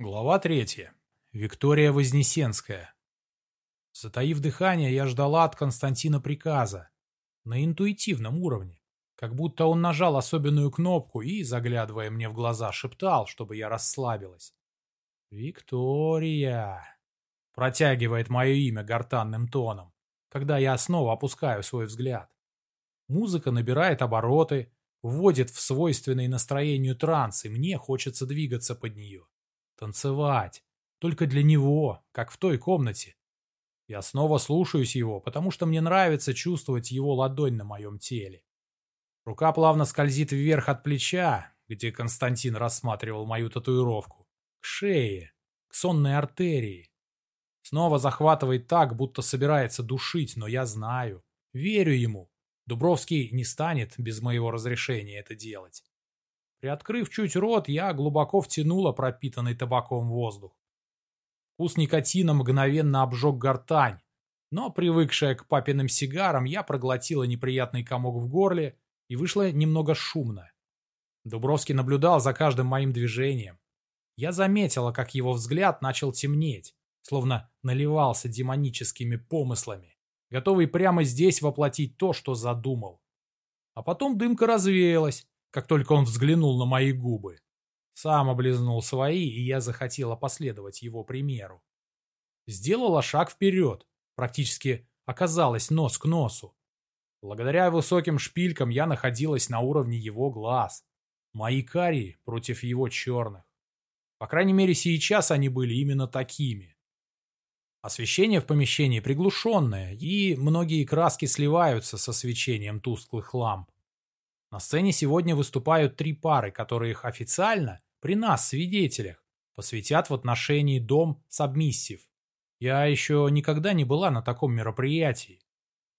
Глава третья. Виктория Вознесенская. Затаив дыхание, я ждала от Константина приказа. На интуитивном уровне. Как будто он нажал особенную кнопку и, заглядывая мне в глаза, шептал, чтобы я расслабилась. «Виктория!» Протягивает мое имя гортанным тоном, когда я снова опускаю свой взгляд. Музыка набирает обороты, вводит в свойственный настроению транс, и мне хочется двигаться под нее. Танцевать. Только для него, как в той комнате. Я снова слушаюсь его, потому что мне нравится чувствовать его ладонь на моем теле. Рука плавно скользит вверх от плеча, где Константин рассматривал мою татуировку, к шее, к сонной артерии. Снова захватывает так, будто собирается душить, но я знаю, верю ему. Дубровский не станет без моего разрешения это делать. Приоткрыв чуть рот, я глубоко втянула пропитанный табаком воздух. Вкус никотина мгновенно обжег гортань, но, привыкшая к папиным сигарам, я проглотила неприятный комок в горле и вышла немного шумно. Дубровский наблюдал за каждым моим движением. Я заметила, как его взгляд начал темнеть, словно наливался демоническими помыслами, готовый прямо здесь воплотить то, что задумал. А потом дымка развеялась, как только он взглянул на мои губы. Сам облизнул свои, и я захотела последовать его примеру. Сделала шаг вперед, практически оказалась нос к носу. Благодаря высоким шпилькам я находилась на уровне его глаз. Мои карие против его черных. По крайней мере, сейчас они были именно такими. Освещение в помещении приглушенное, и многие краски сливаются со свечением тусклых ламп. На сцене сегодня выступают три пары, которые их официально, при нас, свидетелях, посвятят в отношении дом сабмиссив. Я еще никогда не была на таком мероприятии.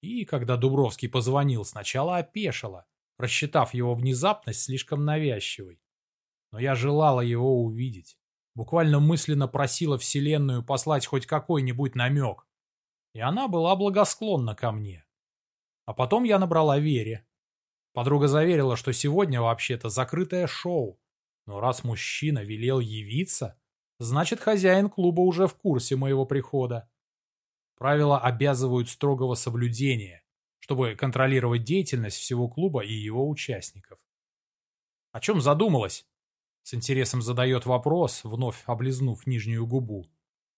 И когда Дубровский позвонил, сначала опешила, рассчитав его внезапность слишком навязчивой. Но я желала его увидеть. Буквально мысленно просила Вселенную послать хоть какой-нибудь намек. И она была благосклонна ко мне. А потом я набрала Вере. Подруга заверила, что сегодня вообще-то закрытое шоу. Но раз мужчина велел явиться, значит хозяин клуба уже в курсе моего прихода. Правила обязывают строгого соблюдения, чтобы контролировать деятельность всего клуба и его участников. О чем задумалась? С интересом задает вопрос, вновь облизнув нижнюю губу.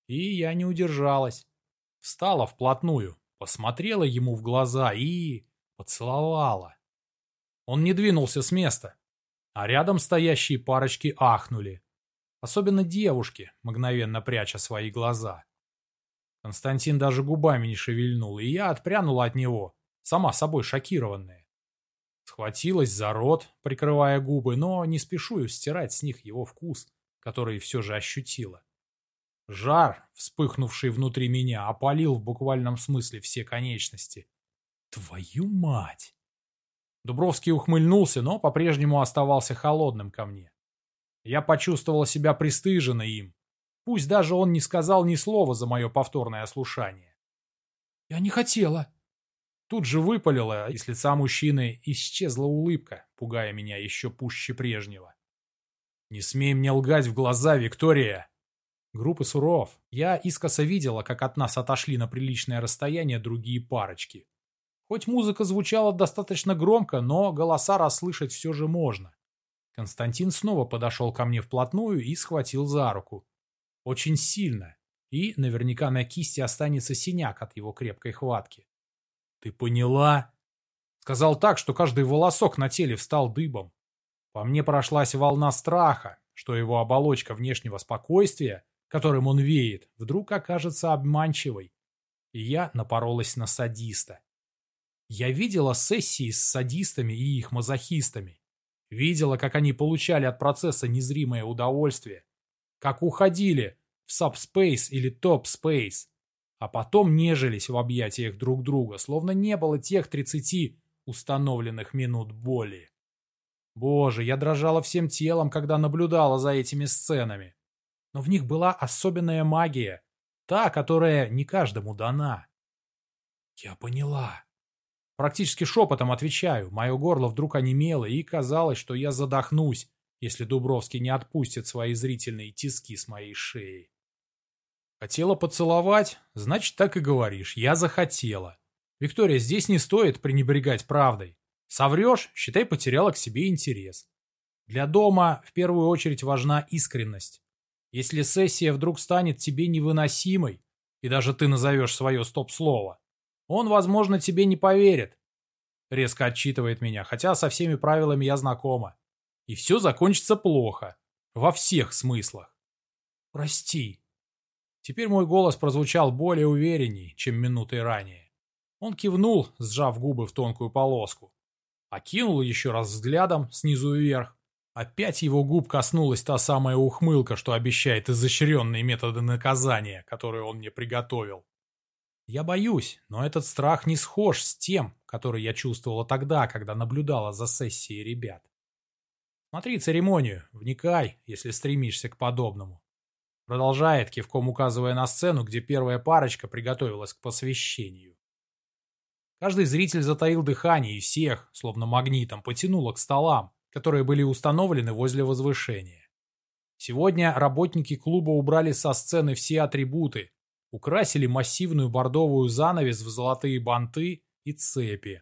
И я не удержалась. Встала вплотную, посмотрела ему в глаза и... поцеловала. Он не двинулся с места, а рядом стоящие парочки ахнули. Особенно девушки, мгновенно пряча свои глаза. Константин даже губами не шевельнул, и я отпрянула от него, сама собой шокированная. Схватилась за рот, прикрывая губы, но не спешу стирать с них его вкус, который все же ощутила. Жар, вспыхнувший внутри меня, опалил в буквальном смысле все конечности. Твою мать! Дубровский ухмыльнулся, но по-прежнему оставался холодным ко мне. Я почувствовал себя пристыженной им. Пусть даже он не сказал ни слова за мое повторное ослушание. «Я не хотела!» Тут же выпалила, и с лица мужчины исчезла улыбка, пугая меня еще пуще прежнего. «Не смей мне лгать в глаза, Виктория!» Группы суров. Я искоса видела, как от нас отошли на приличное расстояние другие парочки. Хоть музыка звучала достаточно громко, но голоса расслышать все же можно. Константин снова подошел ко мне вплотную и схватил за руку. Очень сильно. И наверняка на кисти останется синяк от его крепкой хватки. «Ты поняла?» Сказал так, что каждый волосок на теле встал дыбом. По мне прошлась волна страха, что его оболочка внешнего спокойствия, которым он веет, вдруг окажется обманчивой. И я напоролась на садиста. Я видела сессии с садистами и их мазохистами. Видела, как они получали от процесса незримое удовольствие. Как уходили в сабспейс или топ-спейс. А потом нежились в объятиях друг друга, словно не было тех 30 установленных минут боли. Боже, я дрожала всем телом, когда наблюдала за этими сценами. Но в них была особенная магия, та, которая не каждому дана. Я поняла. Практически шепотом отвечаю, мое горло вдруг онемело, и казалось, что я задохнусь, если Дубровский не отпустит свои зрительные тиски с моей шеи. Хотела поцеловать? Значит, так и говоришь. Я захотела. Виктория, здесь не стоит пренебрегать правдой. Соврешь, считай, потеряла к себе интерес. Для дома в первую очередь важна искренность. Если сессия вдруг станет тебе невыносимой, и даже ты назовешь свое стоп-слово, он, возможно, тебе не поверит. Резко отчитывает меня, хотя со всеми правилами я знакома. И все закончится плохо. Во всех смыслах. Прости. Теперь мой голос прозвучал более уверенней, чем минутой ранее. Он кивнул, сжав губы в тонкую полоску. Окинул еще раз взглядом снизу вверх. Опять его губ коснулась та самая ухмылка, что обещает изощренные методы наказания, которые он мне приготовил. Я боюсь, но этот страх не схож с тем, который я чувствовала тогда, когда наблюдала за сессией ребят. Смотри церемонию, вникай, если стремишься к подобному. Продолжает, кивком указывая на сцену, где первая парочка приготовилась к посвящению. Каждый зритель затаил дыхание, и всех, словно магнитом, потянуло к столам, которые были установлены возле возвышения. Сегодня работники клуба убрали со сцены все атрибуты, украсили массивную бордовую занавес в золотые банты и цепи.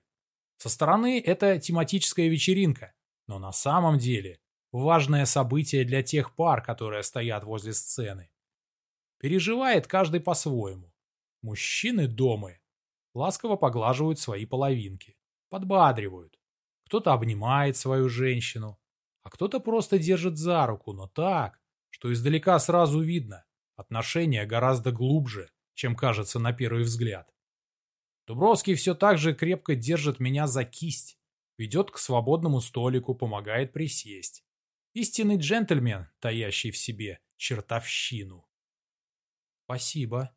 Со стороны это тематическая вечеринка, но на самом деле важное событие для тех пар, которые стоят возле сцены. Переживает каждый по-своему. Мужчины дома ласково поглаживают свои половинки, подбадривают. Кто-то обнимает свою женщину, а кто-то просто держит за руку, но так, что издалека сразу видно, отношения гораздо глубже, чем кажется на первый взгляд. Дубровский все так же крепко держит меня за кисть, ведет к свободному столику, помогает присесть. Истинный джентльмен, таящий в себе чертовщину. Спасибо.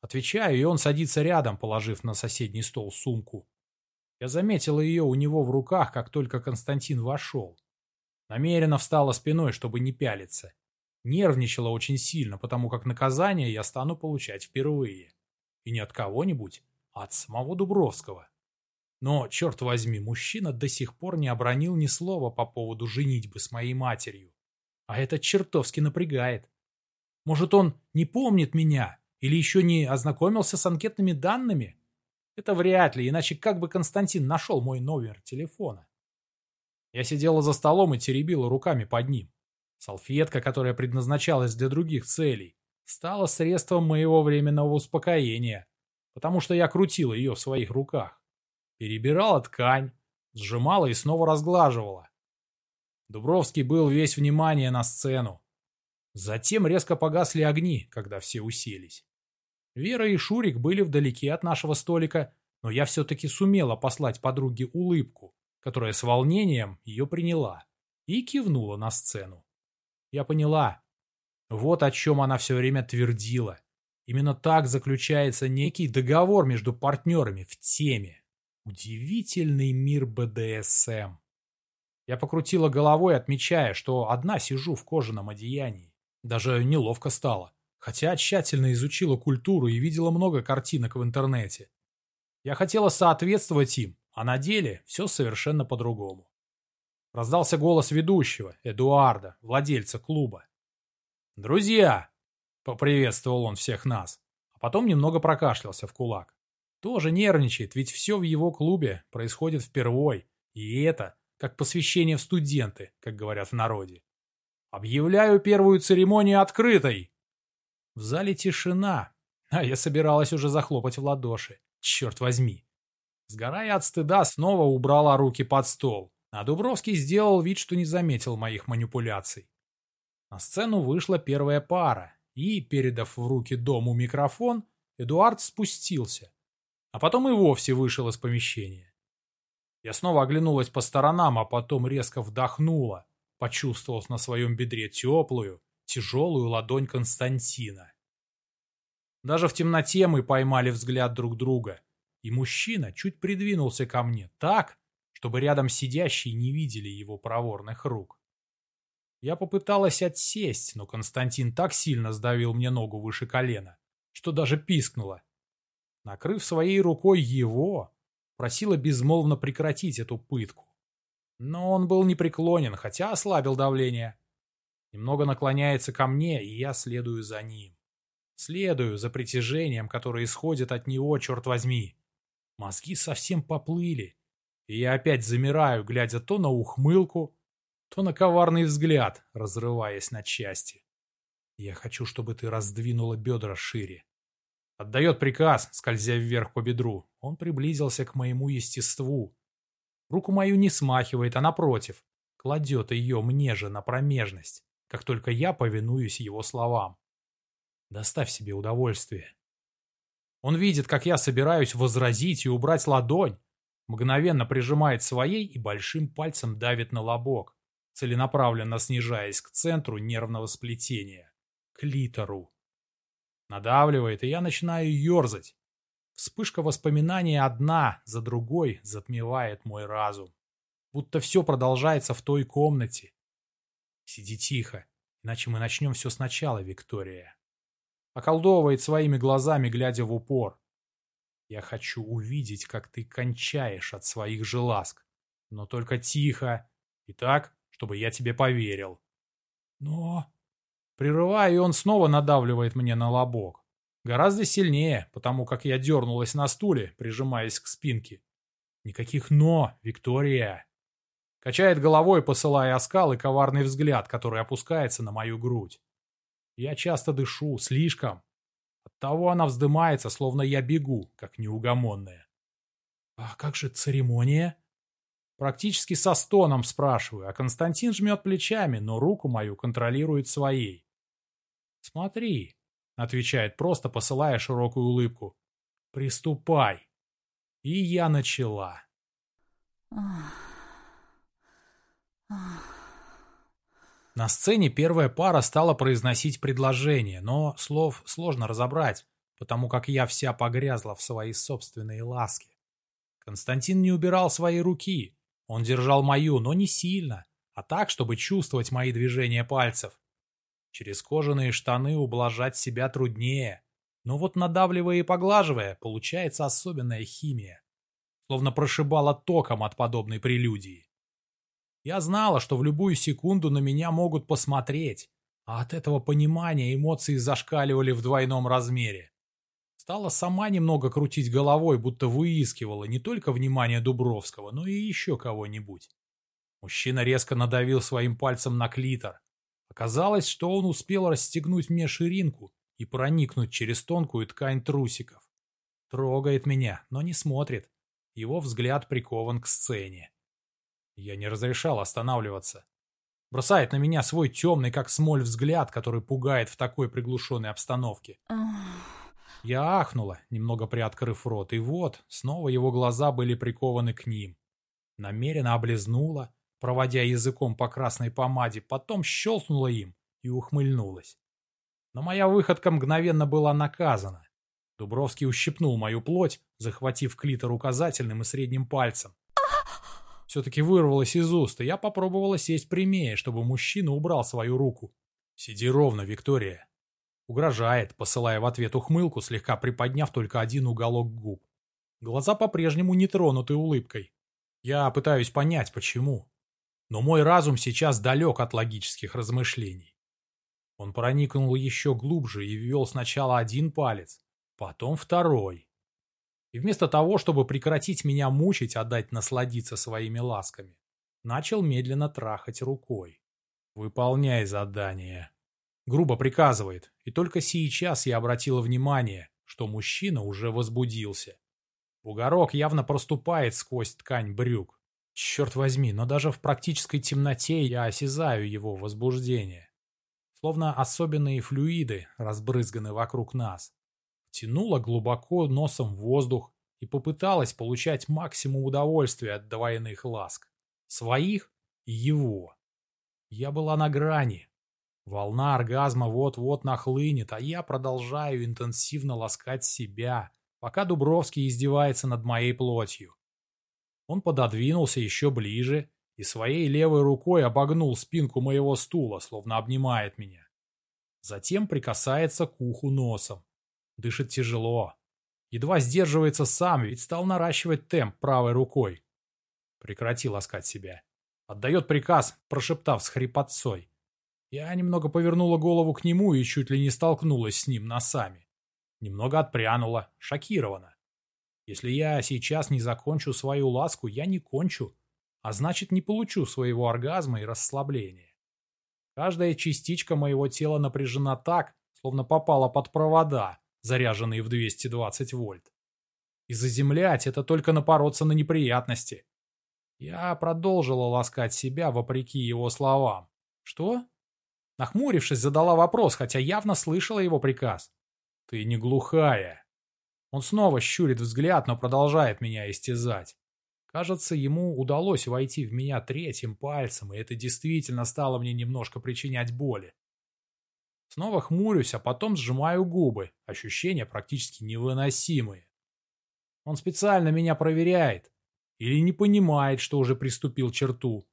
Отвечаю, и он садится рядом, положив на соседний стол сумку. Я заметила ее у него в руках, как только Константин вошел. Намеренно встала спиной, чтобы не пялиться. Нервничала очень сильно, потому как наказание я стану получать впервые. И не от кого-нибудь, а от самого Дубровского. Но, черт возьми, мужчина до сих пор не обронил ни слова по поводу женитьбы с моей матерью. А это чертовски напрягает. Может, он не помнит меня или еще не ознакомился с анкетными данными? Это вряд ли, иначе как бы Константин нашел мой номер телефона? Я сидела за столом и теребила руками под ним. Салфетка, которая предназначалась для других целей, стала средством моего временного успокоения, потому что я крутила ее в своих руках. Перебирала ткань, сжимала и снова разглаживала. Дубровский был весь внимание на сцену. Затем резко погасли огни, когда все уселись. Вера и Шурик были вдалеке от нашего столика, но я все-таки сумела послать подруге улыбку, которая с волнением ее приняла, и кивнула на сцену. Я поняла. Вот о чем она все время твердила. Именно так заключается некий договор между партнерами в теме. Удивительный мир БДСМ. Я покрутила головой, отмечая, что одна сижу в кожаном одеянии. Даже неловко стало, хотя тщательно изучила культуру и видела много картинок в интернете. Я хотела соответствовать им, а на деле все совершенно по-другому. Раздался голос ведущего, Эдуарда, владельца клуба. «Друзья!» — поприветствовал он всех нас, а потом немного прокашлялся в кулак. Тоже нервничает, ведь все в его клубе происходит впервой, и это как посвящение в студенты, как говорят в народе. Объявляю первую церемонию открытой. В зале тишина, а я собиралась уже захлопать в ладоши. Черт возьми. Сгорая от стыда, снова убрала руки под стол, а Дубровский сделал вид, что не заметил моих манипуляций. На сцену вышла первая пара, и, передав в руки дому микрофон, Эдуард спустился, а потом и вовсе вышел из помещения. Я снова оглянулась по сторонам, а потом резко вдохнула, почувствовав на своем бедре теплую, тяжелую ладонь Константина. Даже в темноте мы поймали взгляд друг друга, и мужчина чуть придвинулся ко мне так, чтобы рядом сидящие не видели его проворных рук. Я попыталась отсесть, но Константин так сильно сдавил мне ногу выше колена, что даже пискнула. Накрыв своей рукой его, просила безмолвно прекратить эту пытку. Но он был непреклонен, хотя ослабил давление. Немного наклоняется ко мне, и я следую за ним. Следую за притяжением, которое исходит от него, черт возьми. Мозги совсем поплыли, и я опять замираю, глядя то на ухмылку, то на коварный взгляд, разрываясь на части. Я хочу, чтобы ты раздвинула бедра шире. Отдает приказ, скользя вверх по бедру. Он приблизился к моему естеству. Руку мою не смахивает, а напротив, кладет ее мне же на промежность, как только я повинуюсь его словам. Доставь себе удовольствие. Он видит, как я собираюсь возразить и убрать ладонь, мгновенно прижимает своей и большим пальцем давит на лобок, целенаправленно снижаясь к центру нервного сплетения, к литеру. Надавливает, и я начинаю ерзать. Вспышка воспоминаний одна за другой затмевает мой разум. Будто все продолжается в той комнате. Сиди тихо, иначе мы начнем все сначала, Виктория. Околдовывает своими глазами, глядя в упор. Я хочу увидеть, как ты кончаешь от своих же ласк. Но только тихо. И так, чтобы я тебе поверил. Но... Прерывая, он снова надавливает мне на лобок. Гораздо сильнее, потому как я дернулась на стуле, прижимаясь к спинке. Никаких «но», Виктория. Качает головой, посылая оскал и коварный взгляд, который опускается на мою грудь. Я часто дышу, слишком. Оттого она вздымается, словно я бегу, как неугомонная. «А как же церемония?» Практически со стоном спрашиваю, а Константин жмет плечами, но руку мою контролирует своей. «Смотри», — отвечает просто, посылая широкую улыбку. «Приступай». И я начала. На сцене первая пара стала произносить предложение, но слов сложно разобрать, потому как я вся погрязла в своей собственной ласке. Константин не убирал свои руки. Он держал мою, но не сильно, а так, чтобы чувствовать мои движения пальцев. Через кожаные штаны ублажать себя труднее. Но вот надавливая и поглаживая, получается особенная химия. Словно прошибала током от подобной прелюдии. Я знала, что в любую секунду на меня могут посмотреть, а от этого понимания эмоции зашкаливали в двойном размере. Стала сама немного крутить головой, будто выискивала не только внимание Дубровского, но и еще кого-нибудь. Мужчина резко надавил своим пальцем на клитор, Оказалось, что он успел расстегнуть мне ширинку и проникнуть через тонкую ткань трусиков. Трогает меня, но не смотрит. Его взгляд прикован к сцене. Я не разрешал останавливаться. Бросает на меня свой темный, как смоль, взгляд, который пугает в такой приглушенной обстановке. Я ахнула, немного приоткрыв рот, и вот, снова его глаза были прикованы к ним. Намеренно облизнула, проводя языком по красной помаде, потом щелкнула им и ухмыльнулась. Но моя выходка мгновенно была наказана. Дубровский ущипнул мою плоть, захватив клитор указательным и средним пальцем. Все-таки вырвалось из уст, и я попробовала сесть прямее, чтобы мужчина убрал свою руку. «Сиди ровно, Виктория». Угрожает, посылая в ответ ухмылку, слегка приподняв только один уголок губ. Глаза по-прежнему не тронуты улыбкой. Я пытаюсь понять, почему. Но мой разум сейчас далек от логических размышлений. Он проникнул еще глубже и ввел сначала один палец, потом второй. И вместо того, чтобы прекратить меня мучить, отдать насладиться своими ласками, начал медленно трахать рукой. «Выполняй задание», — грубо приказывает, и только сейчас я обратила внимание, что мужчина уже возбудился. Бугорок явно проступает сквозь ткань брюк. Черт возьми, но даже в практической темноте я осязаю его возбуждение. Словно особенные флюиды разбрызганы вокруг нас. Тянула глубоко носом в воздух и попыталась получать максимум удовольствия от двойных ласк. Своих и его. Я была на грани. Волна оргазма вот-вот нахлынет, а я продолжаю интенсивно ласкать себя, пока Дубровский издевается над моей плотью. Он пододвинулся еще ближе и своей левой рукой обогнул спинку моего стула, словно обнимает меня. Затем прикасается к уху носом. Дышит тяжело. Едва сдерживается сам, ведь стал наращивать темп правой рукой. Прекрати ласкать себя. Отдает приказ, прошептав с хрипотцой. Я немного повернула голову к нему и чуть ли не столкнулась с ним носами. Немного отпрянула, шокирована. Если я сейчас не закончу свою ласку, я не кончу, а значит не получу своего оргазма и расслабления. Каждая частичка моего тела напряжена так, словно попала под провода, заряженные в 220 вольт. И заземлять — это только напороться на неприятности. Я продолжила ласкать себя вопреки его словам. Что? Нахмурившись, задала вопрос, хотя явно слышала его приказ. Ты не глухая. Он снова щурит взгляд, но продолжает меня истязать. Кажется, ему удалось войти в меня третьим пальцем, и это действительно стало мне немножко причинять боли. Снова хмурюсь, а потом сжимаю губы. Ощущения практически невыносимые. Он специально меня проверяет. Или не понимает, что уже приступил черту.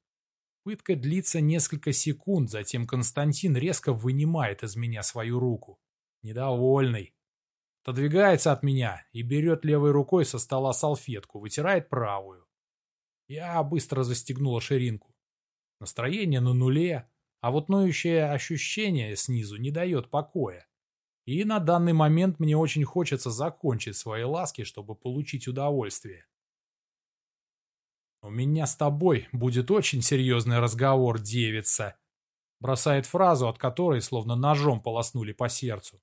Пытка длится несколько секунд, затем Константин резко вынимает из меня свою руку. Недовольный. Отодвигается от меня и берет левой рукой со стола салфетку, вытирает правую. Я быстро застегнула ширинку. Настроение на нуле, а вот ноющее ощущение снизу не дает покоя. И на данный момент мне очень хочется закончить свои ласки, чтобы получить удовольствие. «У меня с тобой будет очень серьезный разговор, девица», бросает фразу, от которой словно ножом полоснули по сердцу.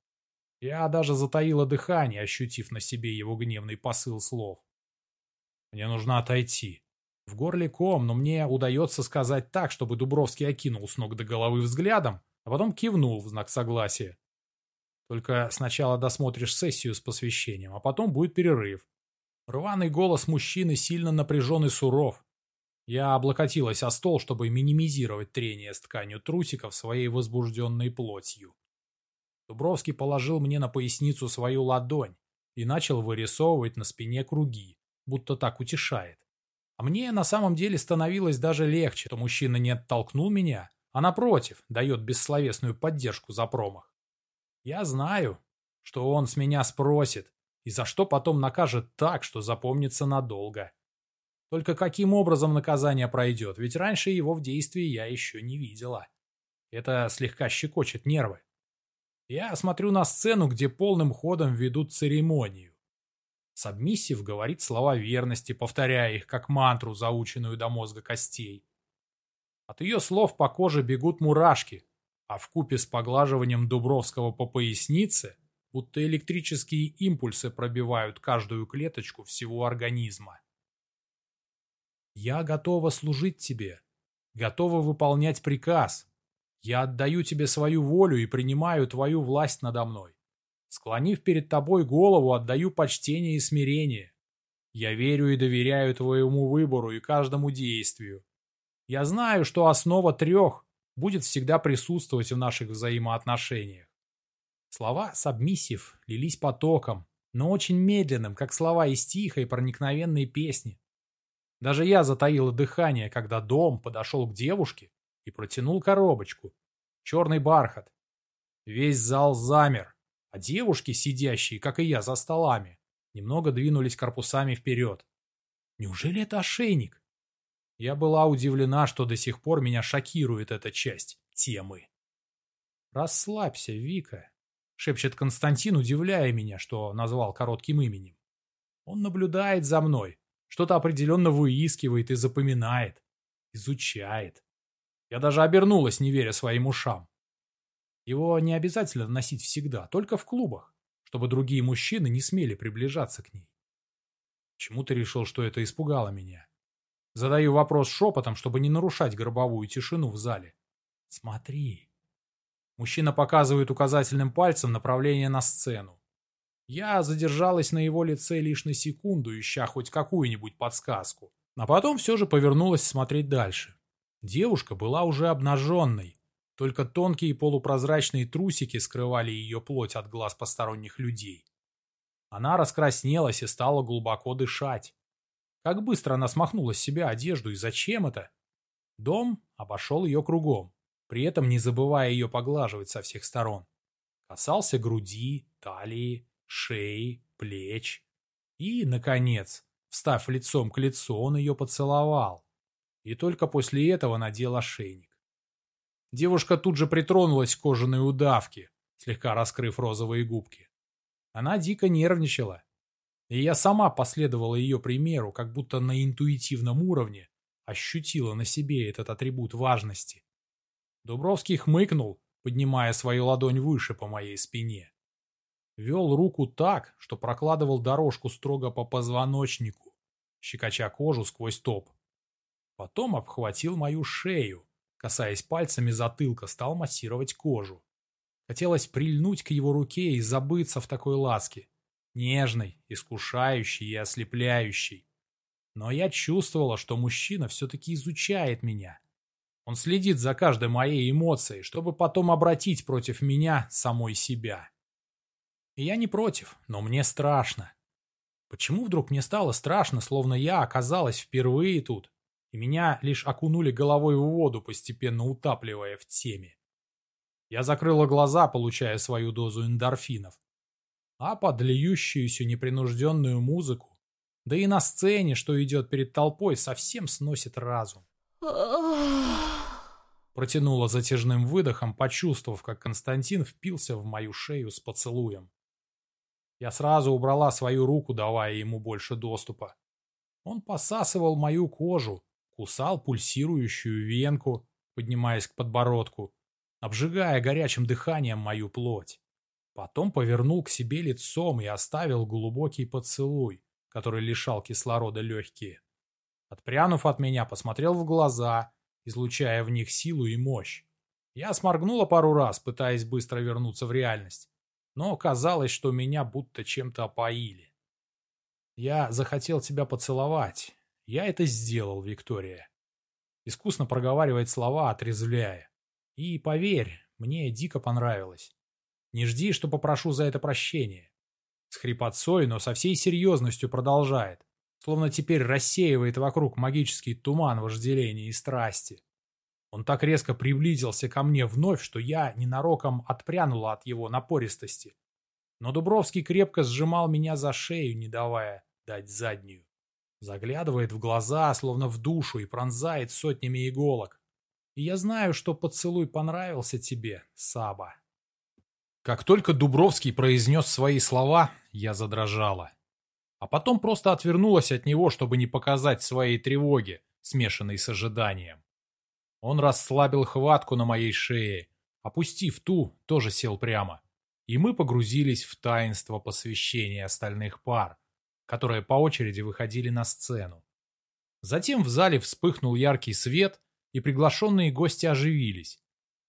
Я даже затаила дыхание, ощутив на себе его гневный посыл слов. Мне нужно отойти. В горле ком, но мне удается сказать так, чтобы Дубровский окинул с ног до головы взглядом, а потом кивнул в знак согласия. Только сначала досмотришь сессию с посвящением, а потом будет перерыв. Рваный голос мужчины сильно напряжен и суров. Я облокотилась о стол, чтобы минимизировать трение с тканью трусиков своей возбужденной плотью. Дубровский положил мне на поясницу свою ладонь и начал вырисовывать на спине круги, будто так утешает. А мне на самом деле становилось даже легче, что мужчина не оттолкнул меня, а напротив, дает бессловесную поддержку за промах. Я знаю, что он с меня спросит, и за что потом накажет так, что запомнится надолго. Только каким образом наказание пройдет, ведь раньше его в действии я еще не видела. Это слегка щекочет нервы. Я смотрю на сцену, где полным ходом ведут церемонию. Сабмиссив говорит слова верности, повторяя их как мантру, заученную до мозга костей. От ее слов по коже бегут мурашки, а в купе с поглаживанием Дубровского по пояснице, будто электрические импульсы пробивают каждую клеточку всего организма. «Я готова служить тебе, готова выполнять приказ», я отдаю тебе свою волю и принимаю твою власть надо мной. Склонив перед тобой голову, отдаю почтение и смирение. Я верю и доверяю твоему выбору и каждому действию. Я знаю, что основа трех будет всегда присутствовать в наших взаимоотношениях. Слова «сабмиссив» лились потоком, но очень медленным, как слова из тихой проникновенной песни. Даже я затаила дыхание, когда дом подошел к девушке и протянул коробочку. Черный бархат. Весь зал замер, а девушки, сидящие, как и я, за столами, немного двинулись корпусами вперед. Неужели это ошейник? Я была удивлена, что до сих пор меня шокирует эта часть темы. «Расслабься, Вика», — шепчет Константин, удивляя меня, что назвал коротким именем. Он наблюдает за мной, что-то определенно выискивает и запоминает, изучает. Я даже обернулась, не веря своим ушам. Его не обязательно носить всегда, только в клубах, чтобы другие мужчины не смели приближаться к ней. Почему ты решил, что это испугало меня? Задаю вопрос шепотом, чтобы не нарушать гробовую тишину в зале. Смотри. Мужчина показывает указательным пальцем направление на сцену. Я задержалась на его лице лишь на секунду, ища хоть какую-нибудь подсказку. А потом все же повернулась смотреть дальше. Девушка была уже обнаженной, только тонкие полупрозрачные трусики скрывали ее плоть от глаз посторонних людей. Она раскраснелась и стала глубоко дышать. Как быстро она смахнула с себя одежду и зачем это? Дом обошел ее кругом, при этом не забывая ее поглаживать со всех сторон. Касался груди, талии, шеи, плеч. И, наконец, встав лицом к лицу, он ее поцеловал. и только после этого надел ошейник. Девушка тут же притронулась к кожаной удавке, слегка раскрыв розовые губки. Она дико нервничала, и я сама последовала ее примеру, как будто на интуитивном уровне ощутила на себе этот атрибут важности. Дубровский хмыкнул, поднимая свою ладонь выше по моей спине. Вел руку так, что прокладывал дорожку строго по позвоночнику, щекоча кожу сквозь топ. Потом обхватил мою шею, касаясь пальцами затылка, стал массировать кожу. Хотелось прильнуть к его руке и забыться в такой ласке. Нежной, искушающей и ослепляющей. Но я чувствовала, что мужчина все-таки изучает меня. Он следит за каждой моей эмоцией, чтобы потом обратить против меня самой себя. И я не против, но мне страшно. Почему вдруг мне стало страшно, словно я оказалась впервые тут, и меня лишь окунули головой в воду, постепенно утапливая в теме? Я закрыла глаза, получая свою дозу эндорфинов. А под льющуюся непринужденную музыку, да и на сцене, что идет перед толпой, совсем сносит разум. Протянула затяжным выдохом, почувствовав, как Константин впился в мою шею с поцелуем. Я сразу убрала свою руку, давая ему больше доступа. Он посасывал мою кожу, кусал пульсирующую венку, поднимаясь к подбородку, обжигая горячим дыханием мою плоть. Потом повернул к себе лицом и оставил глубокий поцелуй, который лишал кислорода легкие. Отпрянув от меня, посмотрел в глаза, излучая в них силу и мощь. Я сморгнула пару раз, пытаясь быстро вернуться в реальность, но казалось, что меня будто чем-то опоили. Я захотел тебя поцеловать. Я это сделал, Виктория. Искусно проговаривает слова, отрезвляя. И поверь, мне дико понравилось. Не жди, что попрошу за это прощения. С хрипотцой, но со всей серьезностью продолжает, словно теперь рассеивает вокруг магический туман вожделения и страсти. Он так резко приблизился ко мне вновь, что я ненароком отпрянула от его напористости. Но Дубровский крепко сжимал меня за шею, не давая дать заднюю. Заглядывает в глаза, словно в душу, и пронзает сотнями иголок. И я знаю, что поцелуй понравился тебе, Саба. Как только Дубровский произнес свои слова, я задрожала. А потом просто отвернулась от него, чтобы не показать своей тревоги, смешанной с ожиданием. Он расслабил хватку на моей шее, опустив ту, тоже сел прямо. И мы погрузились в таинство посвящения остальных пар, которые по очереди выходили на сцену. Затем в зале вспыхнул яркий свет, и приглашенные гости оживились.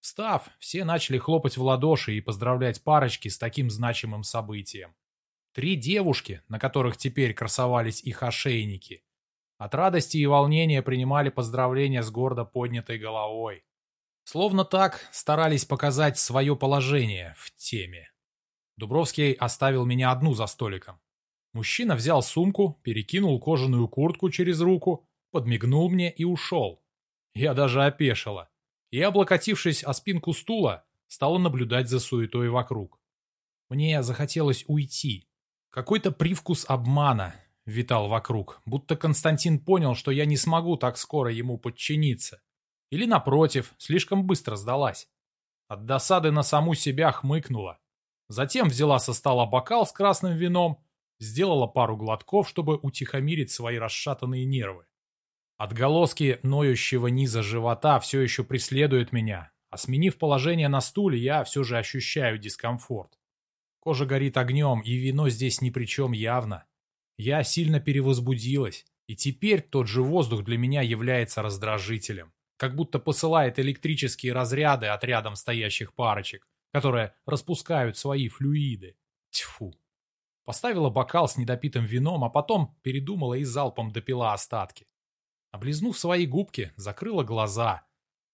Встав, все начали хлопать в ладоши и поздравлять парочки с таким значимым событием. Три девушки, на которых теперь красовались их ошейники, от радости и волнения принимали поздравления с гордо поднятой головой. Словно так старались показать свое положение в теме. Дубровский оставил меня одну за столиком. Мужчина взял сумку, перекинул кожаную куртку через руку, подмигнул мне и ушел. Я даже опешила. И, облокотившись о спинку стула, стала наблюдать за суетой вокруг. Мне захотелось уйти. Какой-то привкус обмана витал вокруг, будто Константин понял, что я не смогу так скоро ему подчиниться. Или, напротив, слишком быстро сдалась. От досады на саму себя хмыкнула. Затем взяла со стола бокал с красным вином, сделала пару глотков, чтобы утихомирить свои расшатанные нервы. Отголоски ноющего низа живота все еще преследуют меня, а сменив положение на стуле, я все же ощущаю дискомфорт. Кожа горит огнем, и вино здесь ни при чем явно. Я сильно перевозбудилась, и теперь тот же воздух для меня является раздражителем, как будто посылает электрические разряды от рядом стоящих парочек, которые распускают свои флюиды. Тьфу. Поставила бокал с недопитым вином, а потом передумала и залпом допила остатки. Облизнув свои губки, закрыла глаза,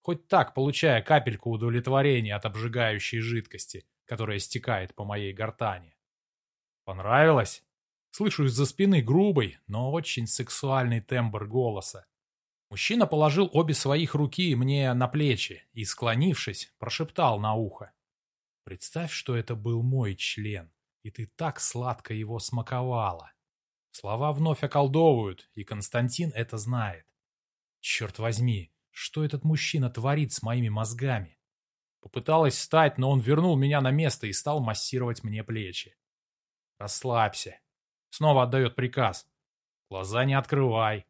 хоть так получая капельку удовлетворения от обжигающей жидкости, которая стекает по моей гортани. Понравилось? Слышу из-за спины грубый, но очень сексуальный тембр голоса. Мужчина положил обе своих руки мне на плечи и, склонившись, прошептал на ухо. «Представь, что это был мой член, и ты так сладко его смаковала». Слова вновь околдовывают, и Константин это знает. Черт возьми, что этот мужчина творит с моими мозгами? Попыталась встать, но он вернул меня на место и стал массировать мне плечи. Расслабься. Снова отдает приказ. Глаза не открывай.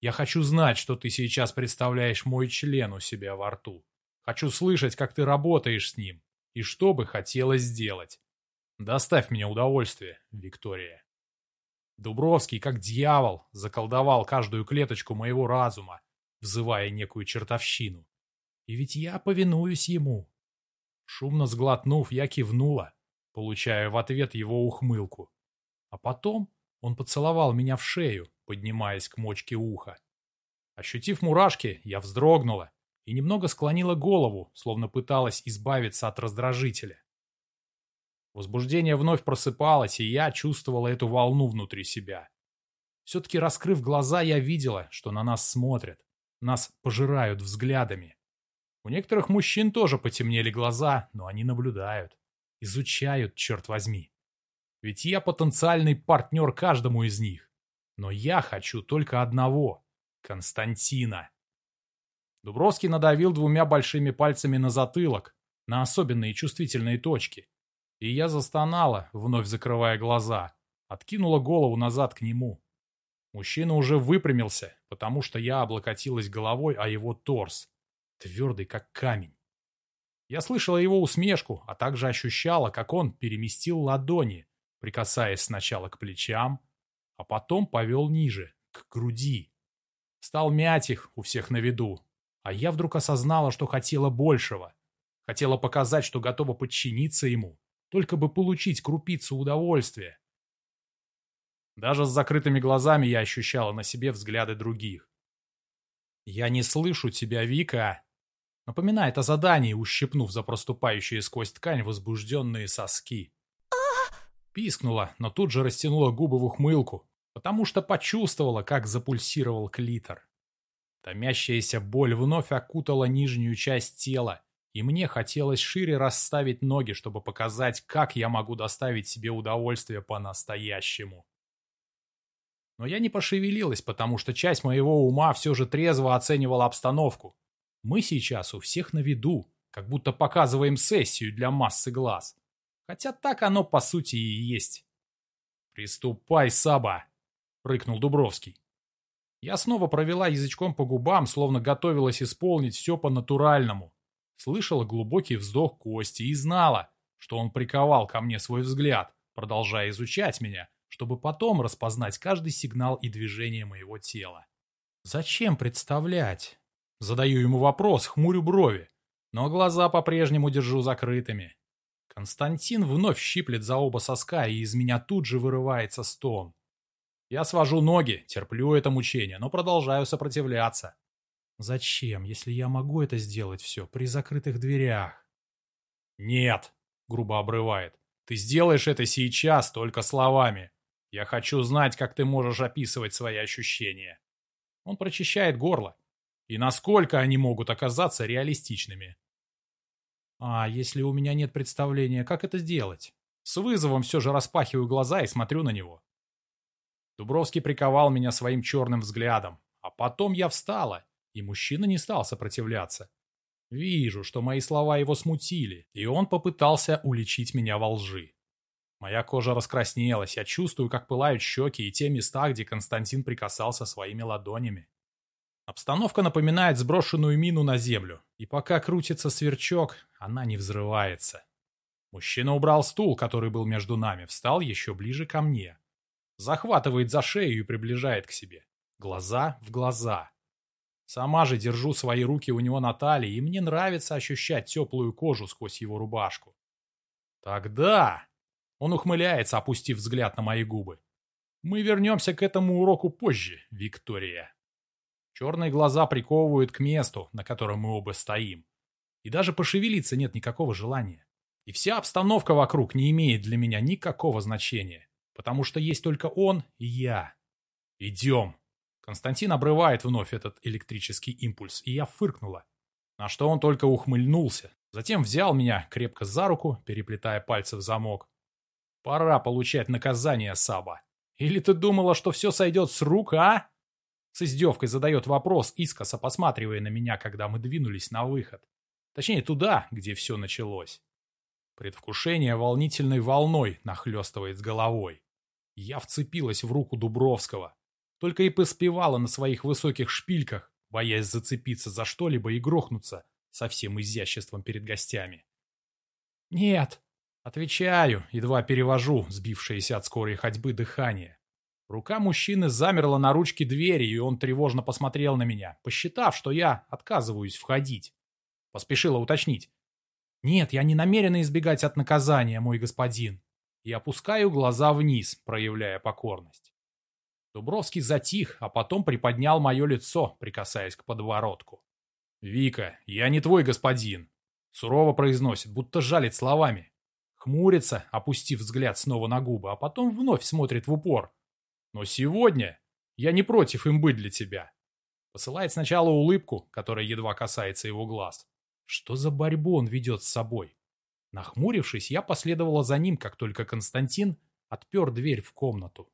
Я хочу знать, что ты сейчас представляешь мой член у себя во рту. Хочу слышать, как ты работаешь с ним и что бы хотелось сделать. Доставь мне удовольствие, Виктория. Дубровский, как дьявол, заколдовал каждую клеточку моего разума, взывая некую чертовщину. И ведь я повинуюсь ему. Шумно сглотнув, я кивнула, получая в ответ его ухмылку. А потом он поцеловал меня в шею, поднимаясь к мочке уха. Ощутив мурашки, я вздрогнула и немного склонила голову, словно пыталась избавиться от раздражителя. Возбуждение вновь просыпалось, и я чувствовала эту волну внутри себя. Все-таки раскрыв глаза, я видела, что на нас смотрят, нас пожирают взглядами. У некоторых мужчин тоже потемнели глаза, но они наблюдают, изучают, черт возьми. Ведь я потенциальный партнер каждому из них. Но я хочу только одного — Константина. Дубровский надавил двумя большими пальцами на затылок, на особенные чувствительные точки. И я застонала, вновь закрывая глаза, откинула голову назад к нему. Мужчина уже выпрямился, потому что я облокотилась головой о его торс, твердый как камень. Я слышала его усмешку, а также ощущала, как он переместил ладони, прикасаясь сначала к плечам, а потом повел ниже, к груди. Стал мять их у всех на виду, а я вдруг осознала, что хотела большего. Хотела показать, что готова подчиниться ему, только бы получить крупицу удовольствия. Даже с закрытыми глазами я ощущала на себе взгляды других. «Я не слышу тебя, Вика!» Напоминает о задании, ущипнув за проступающие сквозь ткань возбужденные соски. Пискнула, но тут же растянула губы в ухмылку, потому что почувствовала, как запульсировал клитор. Томящаяся боль вновь окутала нижнюю часть тела, и мне хотелось шире расставить ноги, чтобы показать, как я могу доставить себе удовольствие по-настоящему. Но я не пошевелилась, потому что часть моего ума все же трезво оценивала обстановку. Мы сейчас у всех на виду, как будто показываем сессию для массы глаз. Хотя так оно по сути и есть. «Приступай, Саба!» — рыкнул Дубровский. Я снова провела язычком по губам, словно готовилась исполнить все по-натуральному. Слышала глубокий вздох Кости и знала, что он приковал ко мне свой взгляд, продолжая изучать меня, чтобы потом распознать каждый сигнал и движение моего тела. «Зачем представлять?» Задаю ему вопрос, хмурю брови, но глаза по-прежнему держу закрытыми. Константин вновь щиплет за оба соска, и из меня тут же вырывается стон. Я свожу ноги, терплю это мучение, но продолжаю сопротивляться. Зачем, если я могу это сделать все при закрытых дверях? Нет, грубо обрывает. Ты сделаешь это сейчас только словами. Я хочу знать, как ты можешь описывать свои ощущения. Он прочищает горло. И насколько они могут оказаться реалистичными. А если у меня нет представления, как это сделать? С вызовом все же распахиваю глаза и смотрю на него. Дубровский приковал меня своим черным взглядом, а потом я встала, и мужчина не стал сопротивляться. Вижу, что мои слова его смутили, и он попытался уличить меня во лжи. Моя кожа раскраснелась, я чувствую, как пылают щеки и те места, где Константин прикасался своими ладонями. Обстановка напоминает сброшенную мину на землю, и пока крутится сверчок, она не взрывается. Мужчина убрал стул, который был между нами, встал еще ближе ко мне. Захватывает за шею и приближает к себе. Глаза в глаза. Сама же держу свои руки у него на талии, и мне нравится ощущать теплую кожу сквозь его рубашку. Тогда... Он ухмыляется, опустив взгляд на мои губы. Мы вернемся к этому уроку позже, Виктория. Черные глаза приковывают к месту, на котором мы оба стоим. И даже пошевелиться нет никакого желания. И вся обстановка вокруг не имеет для меня никакого значения, потому что есть только он и я. Идем. Константин обрывает вновь этот электрический импульс, и я фыркнула. На что он только ухмыльнулся, затем взял меня крепко за руку, переплетая пальцы в замок. Пора получать наказание, Саба. Или ты думала, что все сойдет с рук, а? С издевкой задает вопрос, искоса посматривая на меня, когда мы двинулись на выход. Точнее, туда, где все началось. Предвкушение волнительной волной нахлестывает с головой. Я вцепилась в руку Дубровского. Только и поспевала на своих высоких шпильках, боясь зацепиться за что-либо и грохнуться со всем изяществом перед гостями. «Нет!» Отвечаю, едва перевожу сбившееся от скорой ходьбы дыхание. Рука мужчины замерла на ручке двери, и он тревожно посмотрел на меня, посчитав, что я отказываюсь входить. Поспешила уточнить. «Нет, я не намерена избегать от наказания, мой господин». И опускаю глаза вниз, проявляя покорность. Дубровский затих, а потом приподнял мое лицо, прикасаясь к подворотку. «Вика, я не твой господин», — сурово произносит, будто жалит словами. Хмурится, опустив взгляд снова на губы, а потом вновь смотрит в упор. «Но сегодня я не против им быть для тебя». Посылает сначала улыбку, которая едва касается его глаз. Что за борьбу он ведет с собой? Нахмурившись, я последовала за ним, как только Константин отпер дверь в комнату.